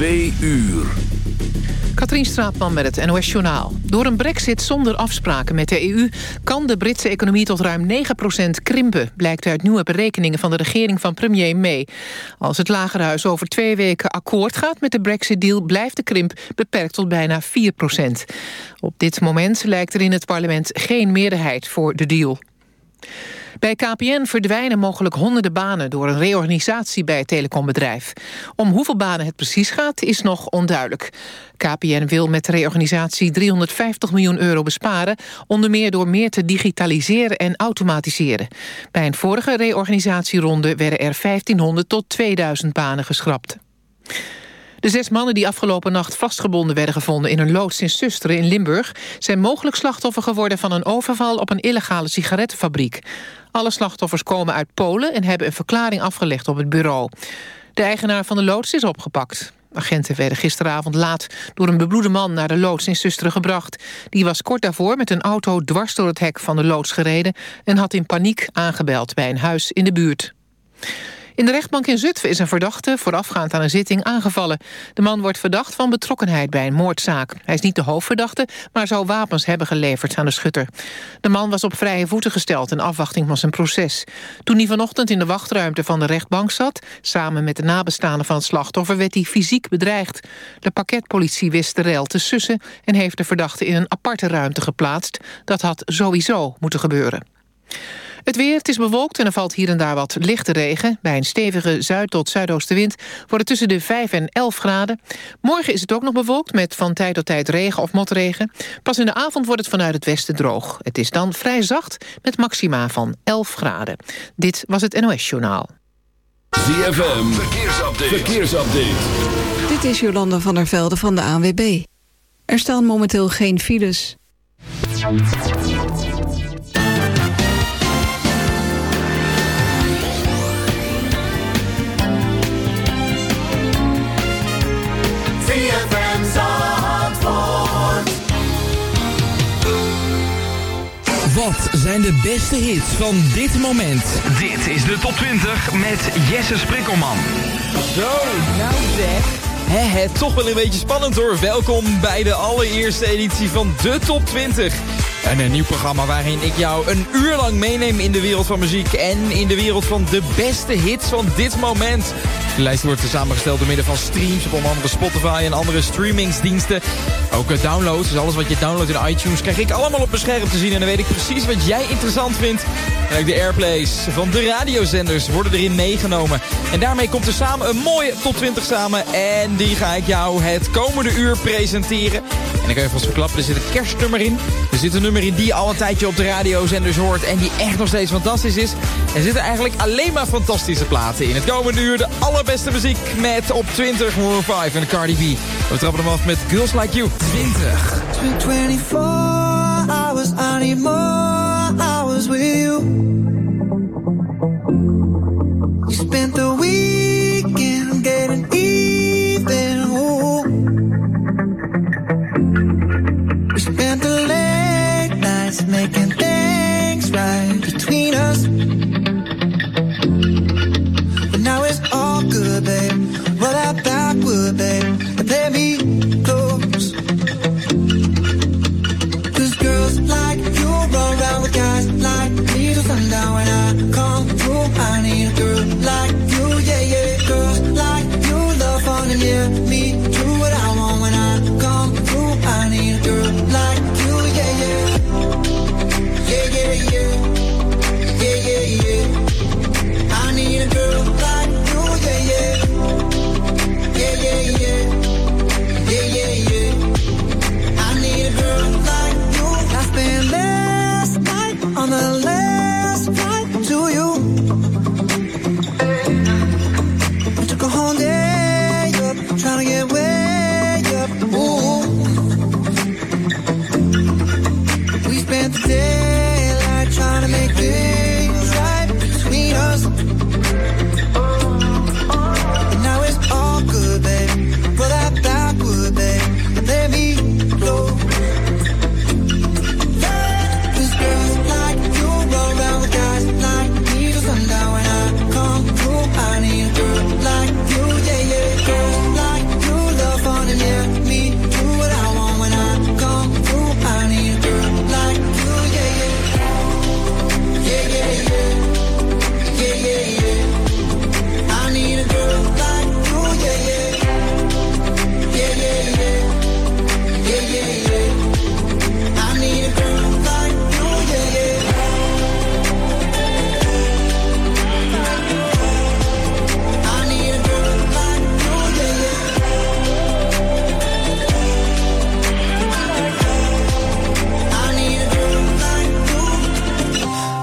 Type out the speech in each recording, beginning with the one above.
Twee uur. Katrien Straatman met het NOS-journaal. Door een brexit zonder afspraken met de EU... kan de Britse economie tot ruim 9% krimpen... blijkt uit nieuwe berekeningen van de regering van premier May. Als het Lagerhuis over twee weken akkoord gaat met de brexit-deal... blijft de krimp beperkt tot bijna 4% Op dit moment lijkt er in het parlement geen meerderheid voor de deal. Bij KPN verdwijnen mogelijk honderden banen... door een reorganisatie bij het telecombedrijf. Om hoeveel banen het precies gaat, is nog onduidelijk. KPN wil met de reorganisatie 350 miljoen euro besparen... onder meer door meer te digitaliseren en automatiseren. Bij een vorige reorganisatieronde werden er 1500 tot 2000 banen geschrapt. De zes mannen die afgelopen nacht vastgebonden werden gevonden... in een loods in Susteren in Limburg... zijn mogelijk slachtoffer geworden van een overval... op een illegale sigarettenfabriek. Alle slachtoffers komen uit Polen... en hebben een verklaring afgelegd op het bureau. De eigenaar van de loods is opgepakt. Agenten werden gisteravond laat door een bebloede man naar de loods in Susteren gebracht. Die was kort daarvoor met een auto dwars door het hek van de loods gereden... en had in paniek aangebeld bij een huis in de buurt. In de rechtbank in Zutphen is een verdachte voorafgaand aan een zitting aangevallen. De man wordt verdacht van betrokkenheid bij een moordzaak. Hij is niet de hoofdverdachte, maar zou wapens hebben geleverd aan de schutter. De man was op vrije voeten gesteld in afwachting van zijn proces. Toen hij vanochtend in de wachtruimte van de rechtbank zat... samen met de nabestaanden van het slachtoffer werd hij fysiek bedreigd. De pakketpolitie wist de rel te sussen... en heeft de verdachte in een aparte ruimte geplaatst. Dat had sowieso moeten gebeuren. Het weer, het is bewolkt en er valt hier en daar wat lichte regen. Bij een stevige zuid- tot zuidoostenwind wordt het tussen de 5 en 11 graden. Morgen is het ook nog bewolkt met van tijd tot tijd regen of motregen. Pas in de avond wordt het vanuit het westen droog. Het is dan vrij zacht met maxima van 11 graden. Dit was het NOS Journaal. ZFM, verkeersupdate. verkeersupdate. Dit is Jolanda van der Velde van de ANWB. Er staan momenteel geen files. Wat zijn de beste hits van dit moment? Dit is de top 20 met Jesse Sprikkelman. Zo, nou zeg. He, he, toch wel een beetje spannend hoor. Welkom bij de allereerste editie van de top 20. En een nieuw programma waarin ik jou een uur lang meeneem in de wereld van muziek... en in de wereld van de beste hits van dit moment. De lijst wordt samengesteld door middel van streams op onder andere Spotify en andere streamingsdiensten. Ook eh, downloads, dus alles wat je downloadt in iTunes krijg ik allemaal op mijn scherm te zien. En dan weet ik precies wat jij interessant vindt. En ook de airplays van de radiozenders worden erin meegenomen. En daarmee komt er samen een mooie top 20 samen. En die ga ik jou het komende uur presenteren. En ik kan je vast verklappen, er zit een kerstnummer in. Er zit een nummer die je al een tijdje op de radiozenders hoort. En die echt nog steeds fantastisch is. Er zitten eigenlijk alleen maar fantastische platen in. Het komende uur de allerbeste muziek met op 20 Maroon 5 en Cardi B. We trappen hem af met Girls Like You. 20. 24 hours, I need more hours with you. You spent the nights making things right between us. But now it's all good, babe.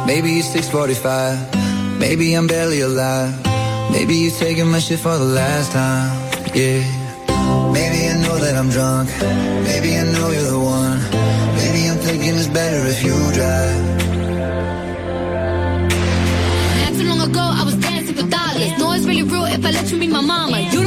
Maybe it's 645. Maybe I'm barely alive. Maybe you're taking my shit for the last time. Yeah. Maybe I know that I'm drunk. Maybe I know you're the one. Maybe I'm thinking it's better if you drive. Not too long ago, I was dancing for dollars. No, it's really real if I let you meet my mama. You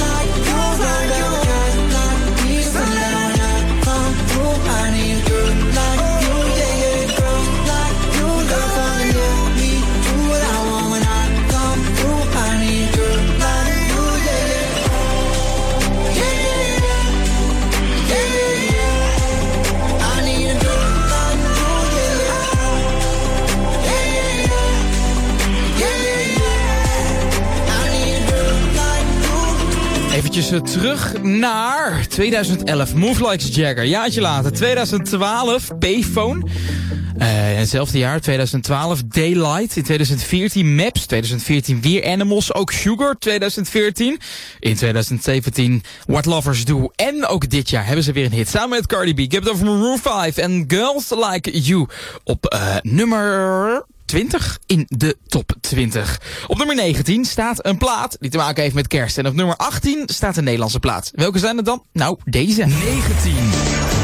Eventjes eh, terug naar 2011. Move Like Jagger. Jaartje later. 2012. Payphone. In hetzelfde jaar, 2012, Daylight. In 2014, Maps. 2014, weer Animals. Ook Sugar, 2014. In 2017, What Lovers Do. En ook dit jaar hebben ze weer een hit. Samen met Cardi B. Ik heb het over Maroon 5 en Girls Like You. Op eh, nummer 20 in de top 20. Op nummer 19 staat een plaat die te maken heeft met kerst. En op nummer 18 staat een Nederlandse plaat. Welke zijn het dan? Nou, deze. 19.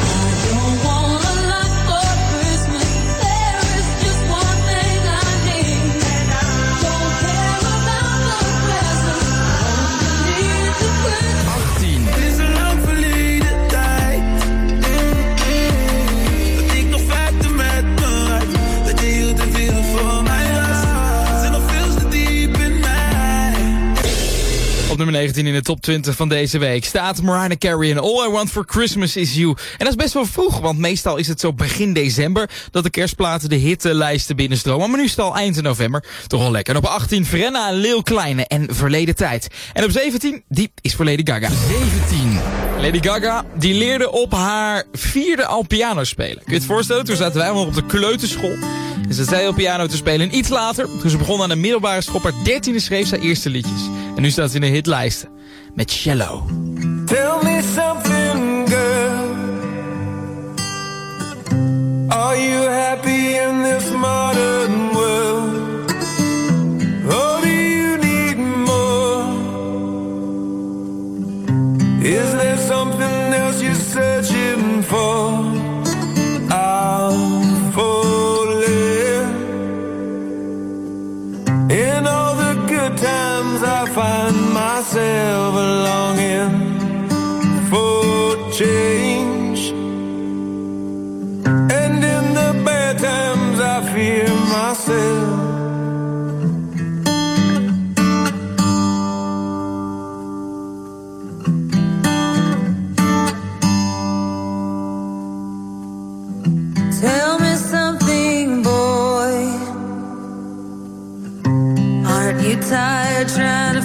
in de top 20 van deze week staat Mariah Carey in All I Want For Christmas Is You. En dat is best wel vroeg, want meestal is het zo begin december dat de kerstplaten de hitlijsten binnenstromen. Maar nu is het al eind november. Toch al lekker. En op 18 Frenna en Lil Kleine en Verleden Tijd. En op 17, die is voor Lady Gaga. 17. Lady Gaga, die leerde op haar vierde al piano spelen. Kun je het voorstellen? Toen zaten wij allemaal op de kleuterschool. En ze zei op piano te spelen. En iets later, toen ze begon aan de middelbare school, haar dertiende schreef zij eerste liedjes. En nu staat ze in de. Met Cello. Tell me something, girl. Are you happy in this modern world? Or do you need more? Is there something else you're searching for? Find myself longing for change. And in the bad times, I fear myself. Tell me something, boy. Aren't you tired trying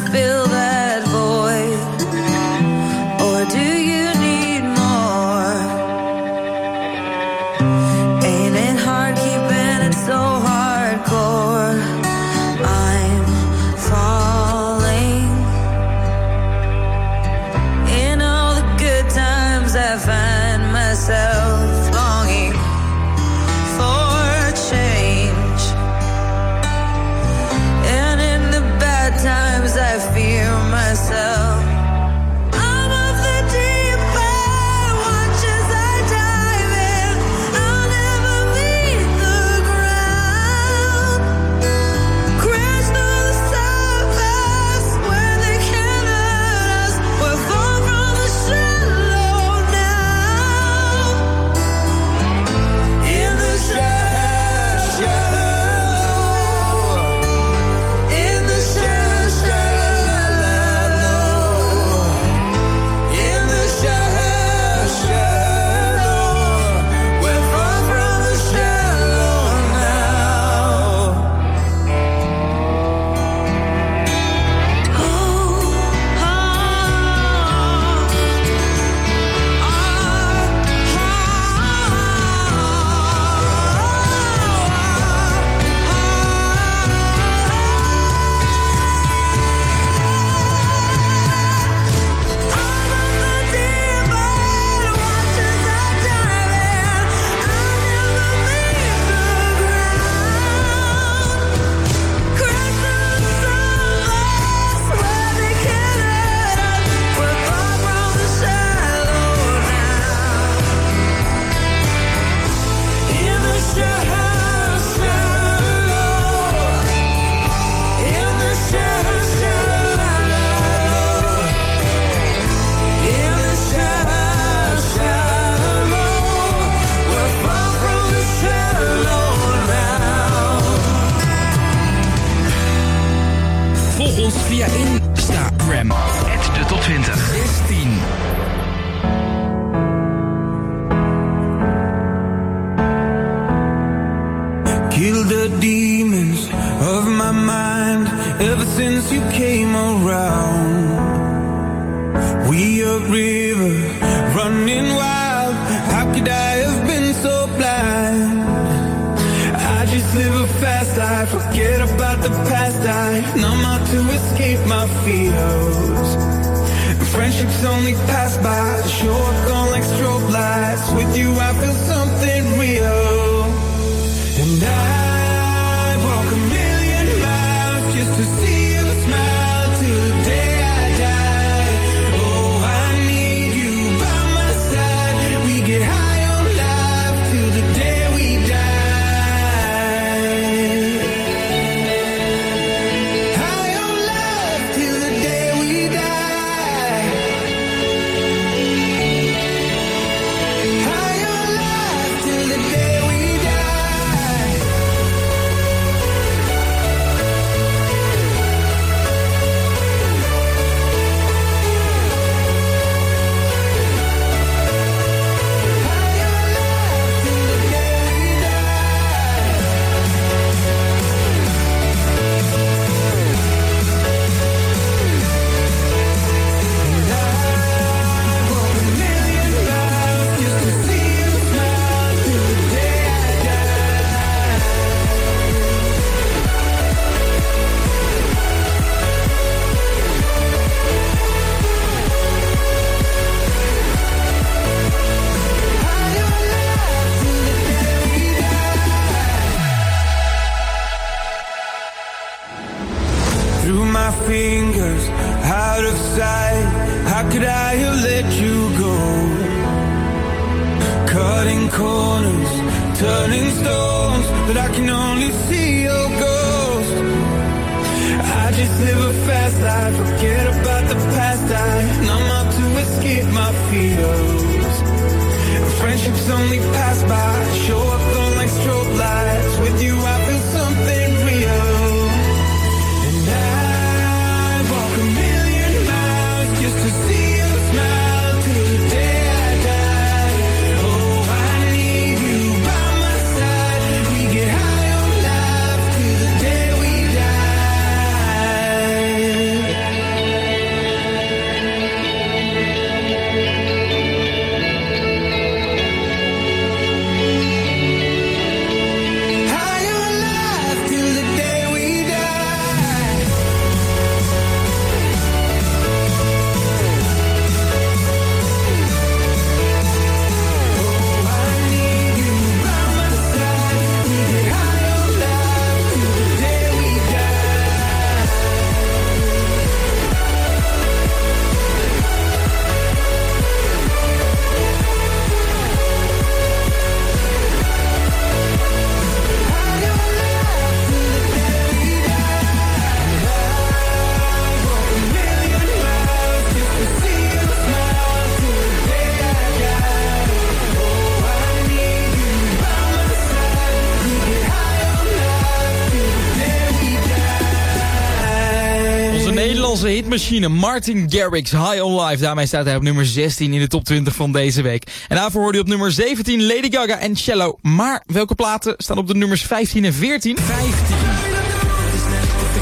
Hitmachine Martin Garrix High on Life. Daarmee staat hij op nummer 16 in de top 20 van deze week. En daarvoor hoorde je op nummer 17 Lady Gaga en Cello. Maar welke platen staan op de nummers 15 en 14? 15.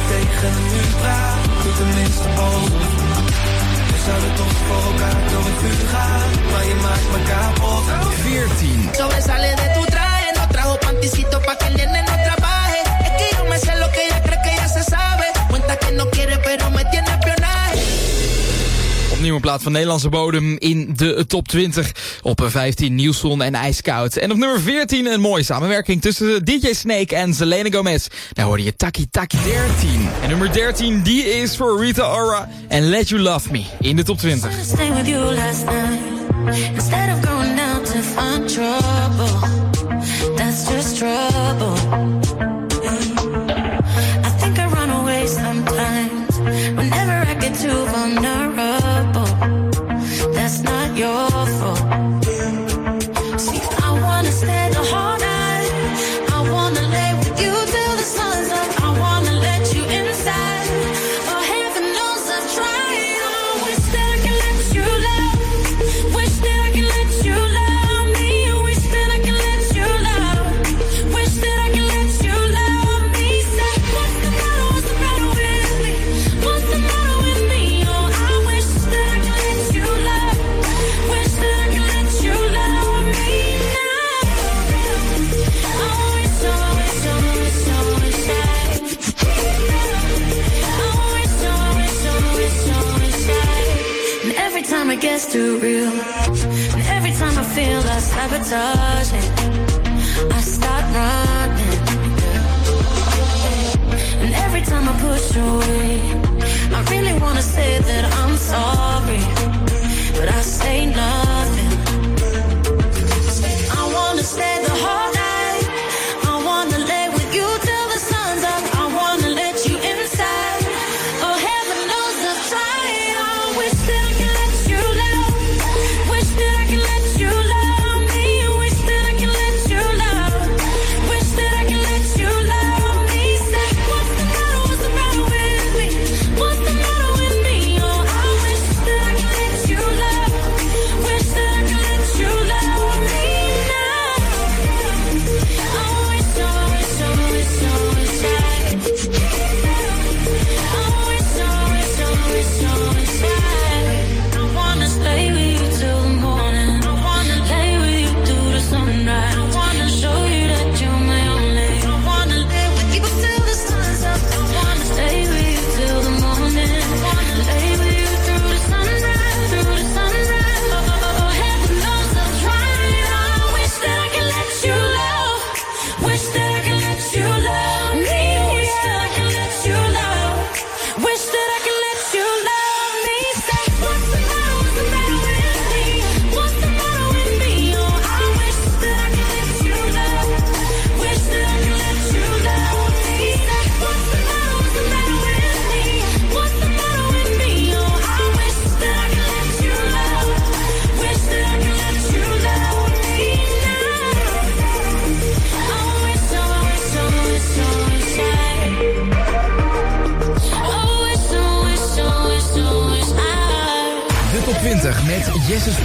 tegen nu praat, doe tenminste boven. We zouden toch voor elkaar door het vuur gaan, maar je maakt me kapot. 14. Sobresale de tu traje, no trajo panticito pa' que el nene no trabaje. Es que yo me sé lo que ella cree que ya se sabe. Cuenta que no quiere, pero me tiene espionaje. Opnieuw een plaat van Nederlandse bodem in de top 20. Op 15 Nielsen en IJskoud. En op nummer 14 een mooie samenwerking tussen DJ Snake en Selena Gomez. Daar hoorde je Taki Taki 13. En nummer 13 die is voor Rita Ora en Let You Love Me in de top 20. Stay with you last night instead.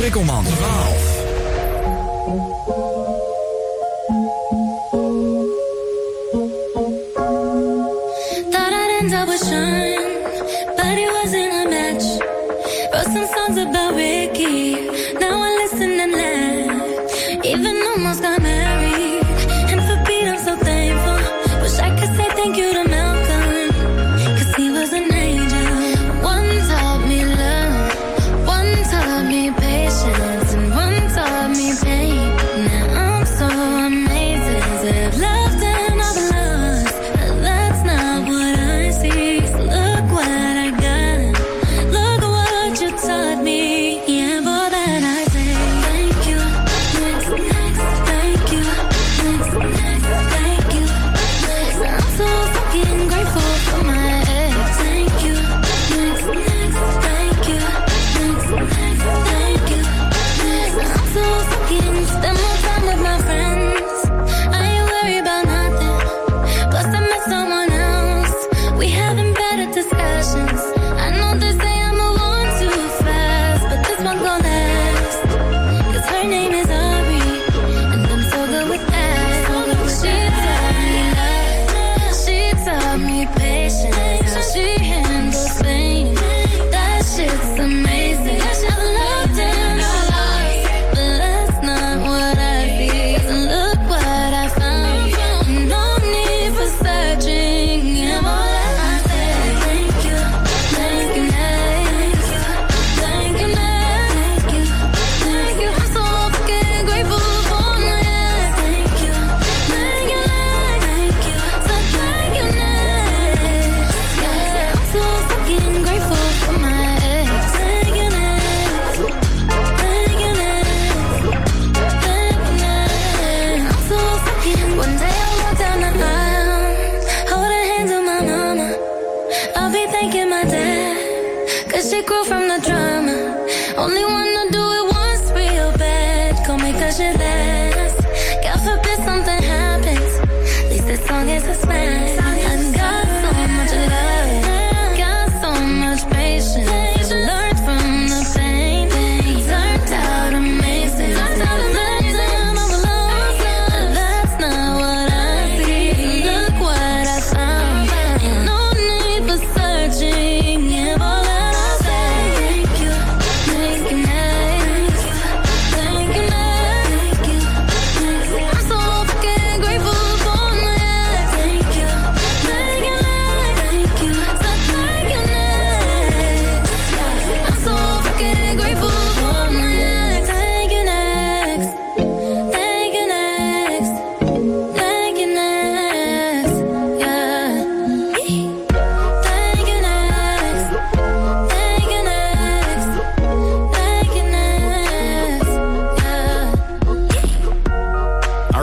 Jesse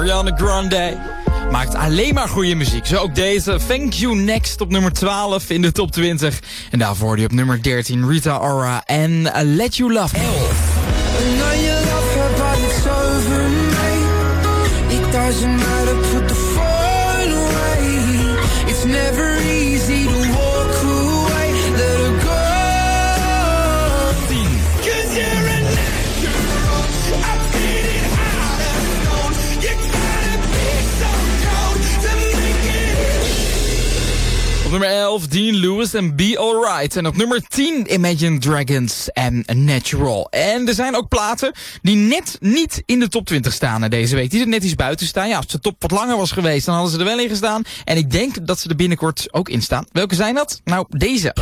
Ariana Grande maakt alleen maar goede muziek. Zo ook deze. Thank You Next op nummer 12 in de top 20. En daarvoor je op nummer 13 Rita Ora en Let You Love Me. know nummer 11 Dean Lewis en Be Alright. En op nummer 10 Imagine Dragons en Natural. En er zijn ook platen die net niet in de top 20 staan deze week. Die er net iets buiten staan. Ja, als de top wat langer was geweest, dan hadden ze er wel in gestaan. En ik denk dat ze er binnenkort ook in staan. Welke zijn dat? Nou, deze.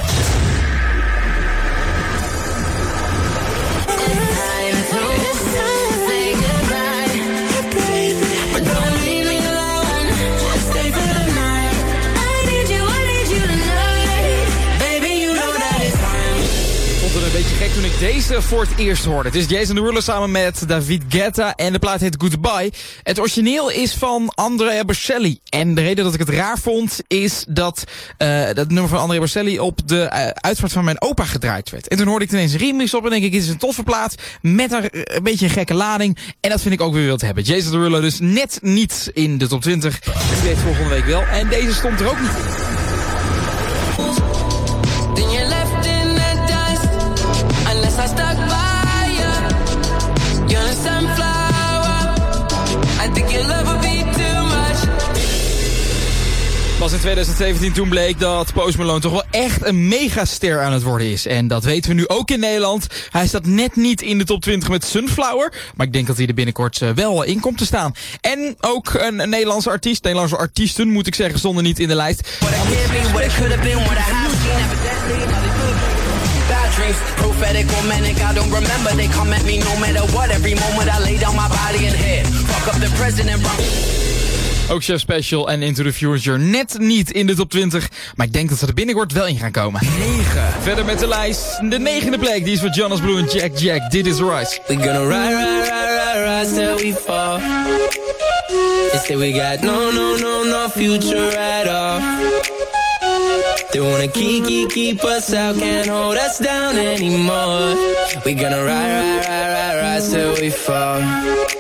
Deze voor het eerst hoorde. Het is Jason Derulo samen met David Guetta en de plaat heet Goodbye. Het origineel is van Andrea Bocelli. En de reden dat ik het raar vond is dat eh, dat nummer van Andrea Bocelli op de uh, uitvaart van mijn opa gedraaid werd. En toen hoorde ik ineens een remix op en denk ik, dit is een toffe plaat met een, een beetje een gekke lading. En dat vind ik ook weer wild hebben. Jason Derulo dus net niet in de top 20. Die weet volgende week wel. En deze stond er ook niet in. 2017 toen bleek dat Post Malone toch wel echt een megaster aan het worden is. En dat weten we nu ook in Nederland. Hij staat net niet in de top 20 met Sunflower. Maar ik denk dat hij er binnenkort eh, wel in komt te staan. En ook een, Nederlandse artiest. Nederlandse artiesten moet ik zeggen stonden niet in de lijst. Prophetic or I don't remember. They come at me no matter what. Every moment I lay down my body and head. Fuck up the president, bro. Ook Chef Special en Into the Future net niet in de top 20. Maar ik denk dat ze er binnenkort wel in gaan komen. 9. Verder met de lijst. De negende plek, die is voor Jonas Blue en Jack Jack. Dit is Rise. We gonna ride, ride, ride, ride, ride till we fall. They say we got no, no, no, no future at all. They wanna keep, keep, keep us out, can't hold us down anymore. We gonna ride, ride, ride, ride, ride till we fall.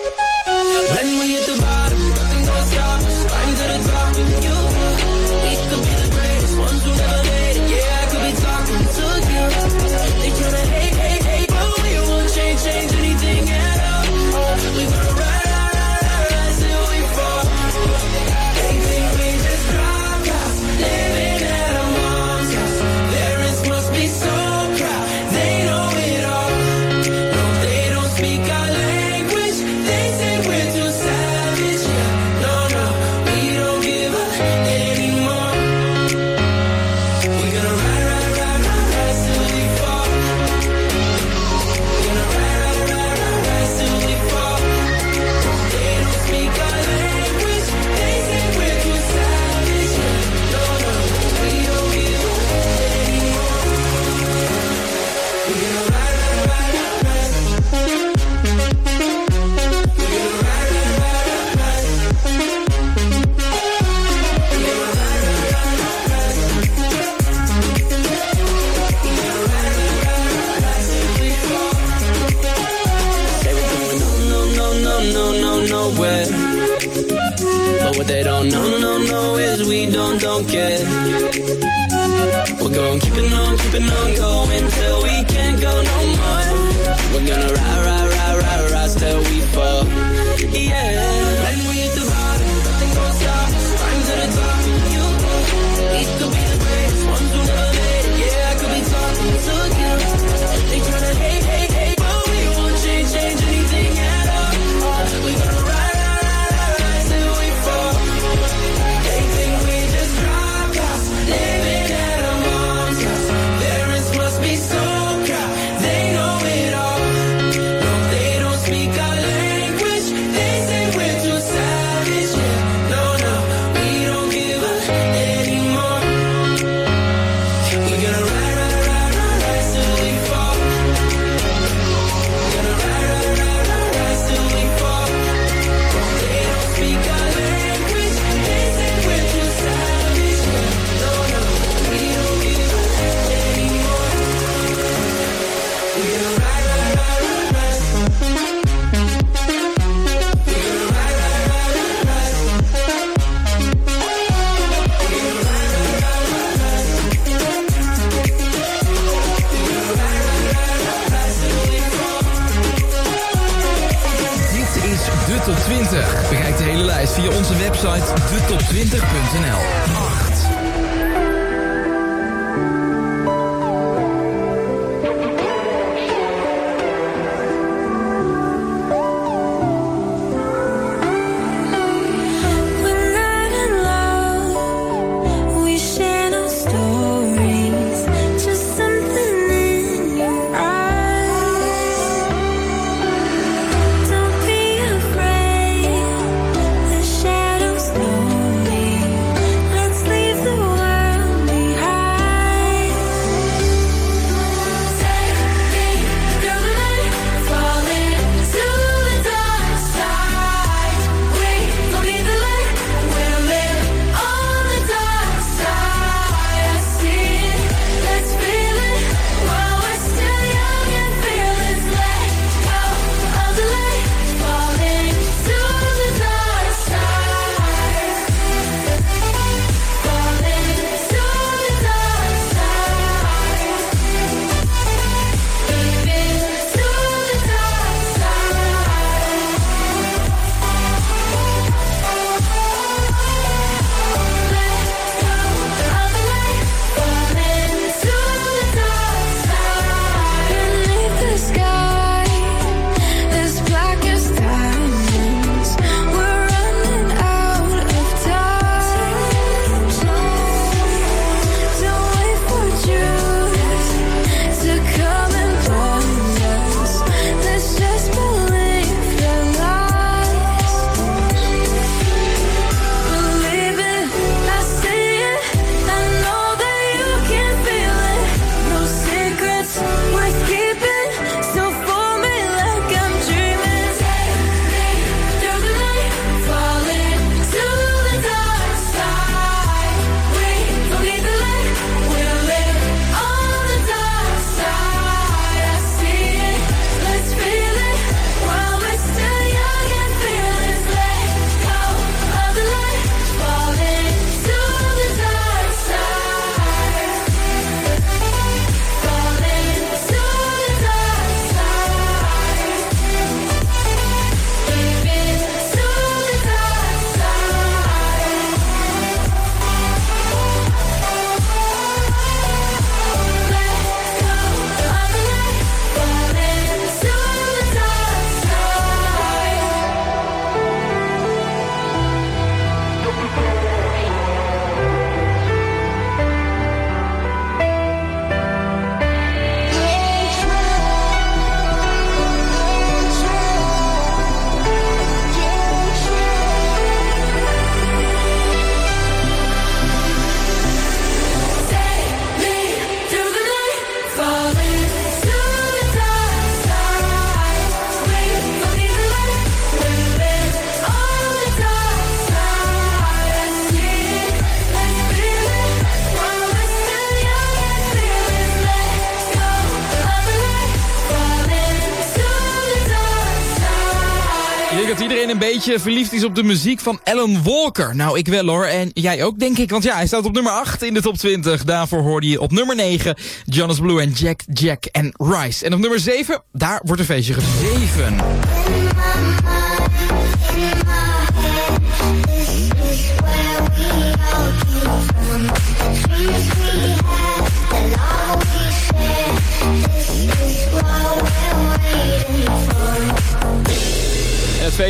Beetje verliefd is op de muziek van Alan Walker. Nou, ik wel hoor. En jij ook, denk ik. Want ja, hij staat op nummer 8 in de top 20. Daarvoor hoorde je op nummer 9 Jonas Blue en Jack, Jack en Rice. En op nummer 7, daar wordt een feestje. Het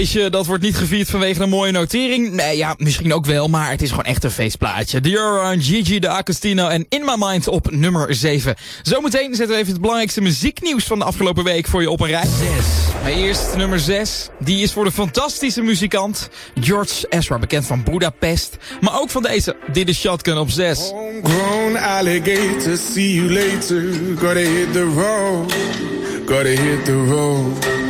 feestje dat wordt niet gevierd vanwege een mooie notering. Nee, ja, misschien ook wel, maar het is gewoon echt een feestplaatje. Dior, Gigi, de Agostino en In My Mind op nummer 7. Zometeen zetten we even het belangrijkste muzieknieuws van de afgelopen week voor je op een rij. 6. Maar eerst nummer 6. Die is voor de fantastische muzikant George Ezra, bekend van Budapest. Maar ook van deze, dit is Shotgun op 6. Grown alligator, see you later. Gotta hit the road, gotta hit the road.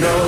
know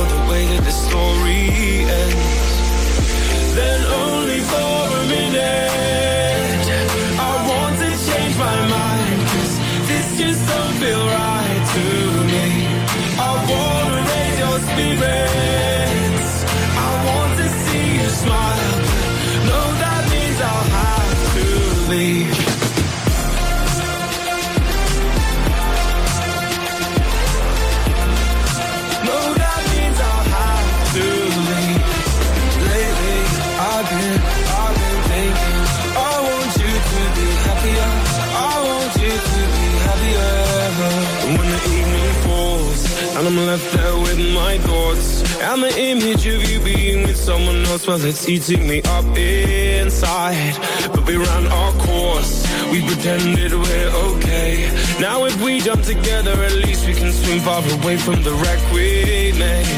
and the image of you being with someone else, while it's eating me up inside. But we ran our course. We pretended we're okay. Now if we jump together, at least we can swim far away from the wreck we made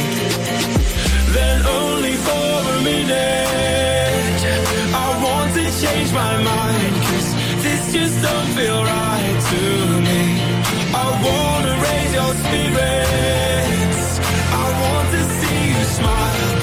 then only for a minute. I want to change my mind, cause this just don't feel right to me. I wanna raise your spirits. Smile.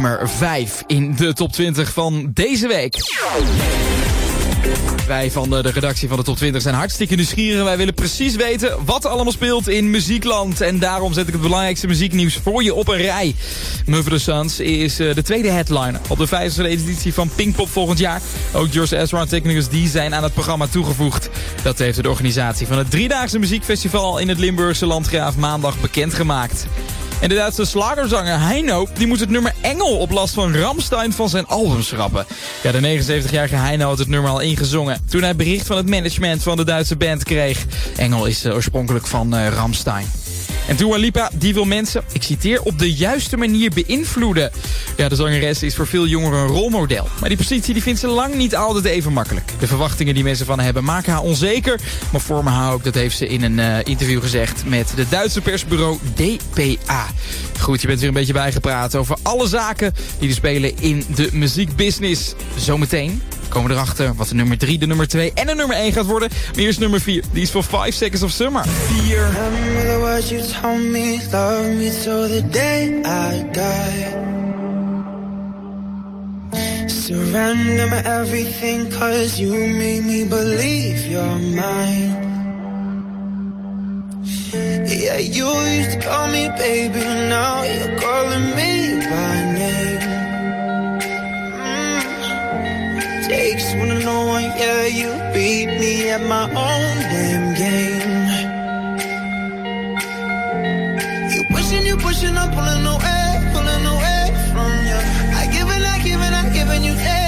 Nummer 5 in de top 20 van deze week. Wij van de, redactie van de Top 20 zijn hartstikke nieuwsgierig. Wij willen precies weten wat er allemaal speelt in muziekland. En daarom zet ik het belangrijkste muzieknieuws voor je op een rij. Mother Sons is uh, de tweede headliner op de vijfde editie van Pinkpop volgend jaar. Ook George Ezra en Technicus D zijn aan het programma toegevoegd. Dat heeft de organisatie van het driedaagse muziekfestival in het Limburgse Landgraaf maandag bekendgemaakt. En de Duitse slagerzanger Heino die moet het nummer Engel op last van Ramstein van zijn album schrappen. Ja, de 79-jarige Heino had het nummer al ingezongen toen hij bericht van het management van de Duitse band kreeg. Engel is uh, oorspronkelijk van uh, Ramstein. En Dua Lipa, die wil mensen, ik citeer, op de juiste manier beïnvloeden. Ja, de zangeres is voor veel jongeren een rolmodel. Maar die positie die vindt ze lang niet altijd even makkelijk. De verwachtingen die mensen van hebben maken haar onzeker. Maar vormen haar ook, dat heeft ze in een uh, interview gezegd met de Duitse persbureau DPA. Goed, je bent weer een beetje bijgepraat over alle zaken die er spelen in de muziekbusiness. Zometeen komen erachter wat de nummer 3, de nummer 2 en de nummer 1 gaat worden. Maar eerst nummer 4. Die is voor 5 Seconds of Summer. 4. Remember what you told me, love me till the day I die. Surrender my everything cause you made me believe you're mine. Yeah, you used to call me baby, now you're calling me by name. When no one, yeah, you beat me at my own damn game. You pushing, you pushing, I'm pulling away, pulling away from you. I give and I give and I give and you take,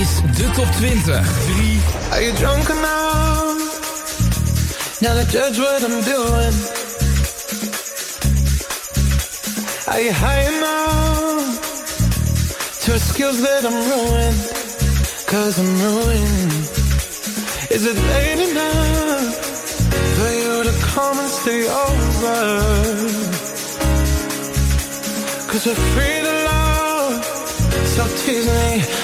Is de top 20. 3. Are you drunk enough? Now to judge what I'm doing. Are you high enough to excuse that I'm ruined? Cause I'm ruined. Is it late enough for you to come and stay over? Cause we're free to love so tease me.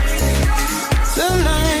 You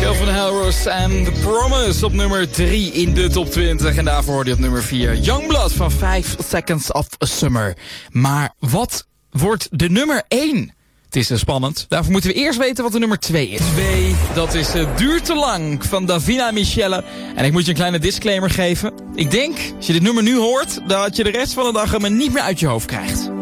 Calvin Harris en The Promise op nummer 3 in de top 20. En daarvoor hoorde je op nummer 4 Youngblood van 5 Seconds of Summer. Maar wat wordt de nummer 1? Het is uh, spannend. Daarvoor moeten we eerst weten wat de nummer 2 is. 2, dat is uh, Duurt te lang van Davina Michelle. En ik moet je een kleine disclaimer geven. Ik denk, als je dit nummer nu hoort, dat je de rest van de dag hem niet meer uit je hoofd krijgt.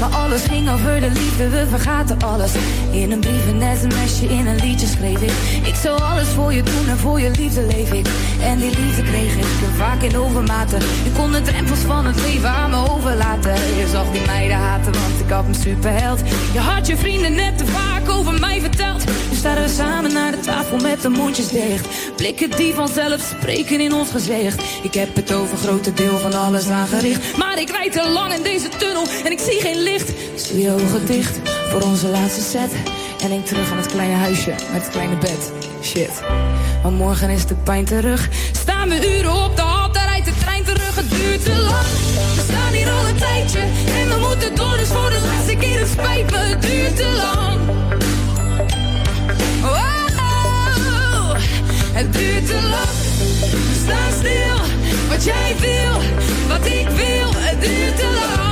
Maar alles ging over de liefde, we vergaten alles. In een brief, een sms'je, in een liedje schreef ik. Ik zou alles voor je doen en voor je liefde leef ik. En die liefde kreeg ik vaak in overmaten. Je kon de drempels van het leven aan me overlaten. Je zag die meiden haten, want ik had een superheld. Je had je vrienden net te vaak over mij verteld. Nu staan we samen naar de tafel met de mondjes dicht. Blikken die vanzelf spreken in ons gezicht. Ik heb het over grote deel van alles aangericht. Maar ik rijd te lang in deze tunnel en ik zie geen licht. Doe je ogen dicht voor onze laatste set. En denk terug aan het kleine huisje met het kleine bed. Shit. Maar morgen is de pijn terug. Staan we uren op de hal, duurt te lang. We staan hier al een tijdje. En we moeten door, dus voor de laatste keer het spijt. Het duurt te lang. Oh, het duurt te lang. We staan stil. Wat jij wil, wat ik wil. Het duurt te lang.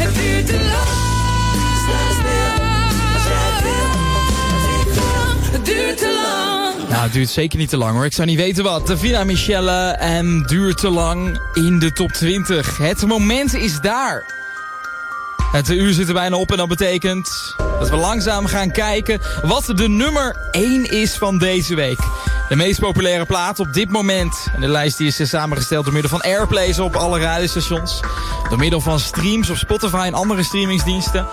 Het duurt te lang. Het duurt te lang. Nou, het duurt zeker niet te lang hoor. Ik zou niet weten wat. Davina Michelle en duurt te lang in de top 20. Het moment is daar. Het uur zit er bijna op en dat betekent dat we langzaam gaan kijken wat de nummer 1 is van deze week. De meest populaire plaat op dit moment. En de lijst die is samengesteld door middel van airplays op alle radiostations. Door middel van streams op Spotify en andere streamingsdiensten.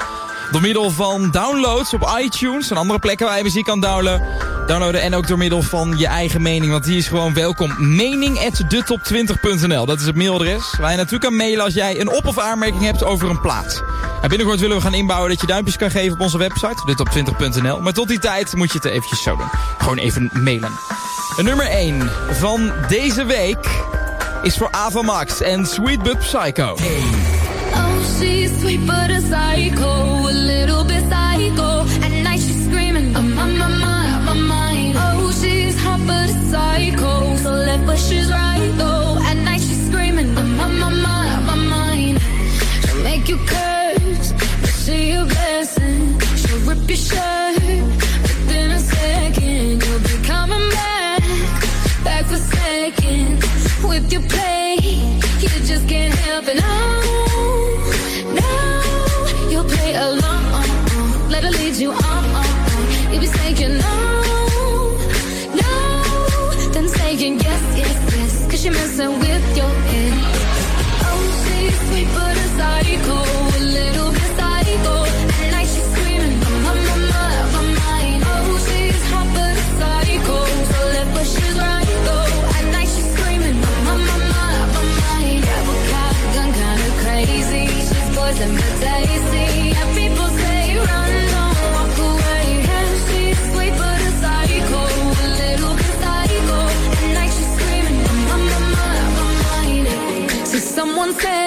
Door middel van downloads op iTunes en andere plekken waar je muziek kan downloaden. downloaden. En ook door middel van je eigen mening, want die is gewoon welkom. Mening at detop20.nl, dat is het mailadres. Waar je naartoe kan mailen als jij een op- of aanmerking hebt over een plaat. En binnenkort willen we gaan inbouwen dat je duimpjes kan geven op onze website, detop20.nl. Maar tot die tijd moet je het eventjes zo doen. Gewoon even mailen. De nummer 1 van deze week is voor Ava Max en Sweet But Psycho. Oh, she's sweet but a psycho, a little bit psycho. At night she's screaming, I'm on my mind, my mind. Oh, she's hot but a psycho, so but she's right though. At night she's screaming, I'm on my mind, my mind. She'll make you curse, but she a blessing. She'll rip your shirt, With your play, you just can't someone said,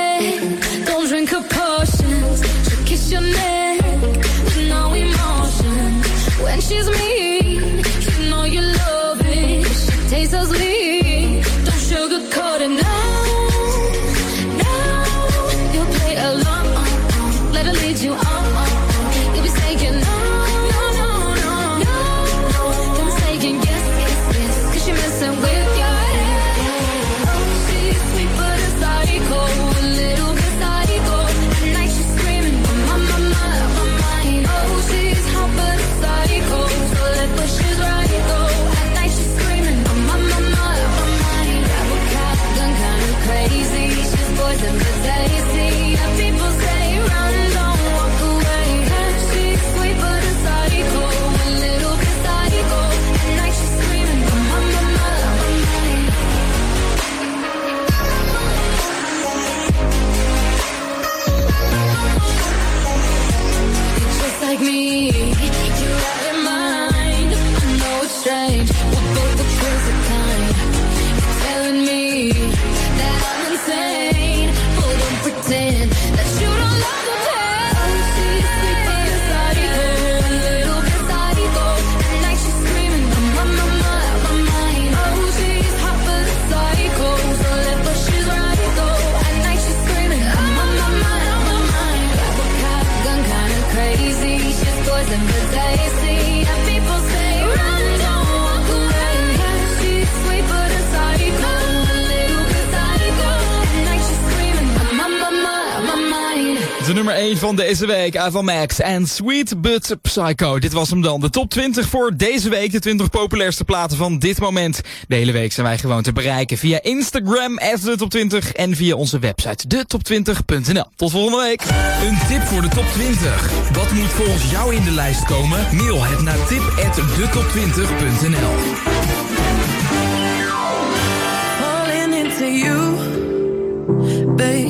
van deze week, Ava Max en Sweet But Psycho. Dit was hem dan, de top 20 voor deze week. De 20 populairste platen van dit moment. De hele week zijn wij gewoon te bereiken via Instagram, de top 20 en via onze website, detop20.nl. Tot volgende week. Een tip voor de top 20. Wat moet volgens jou in de lijst komen? Mail het naar tip@detop20.nl. falling into you, baby.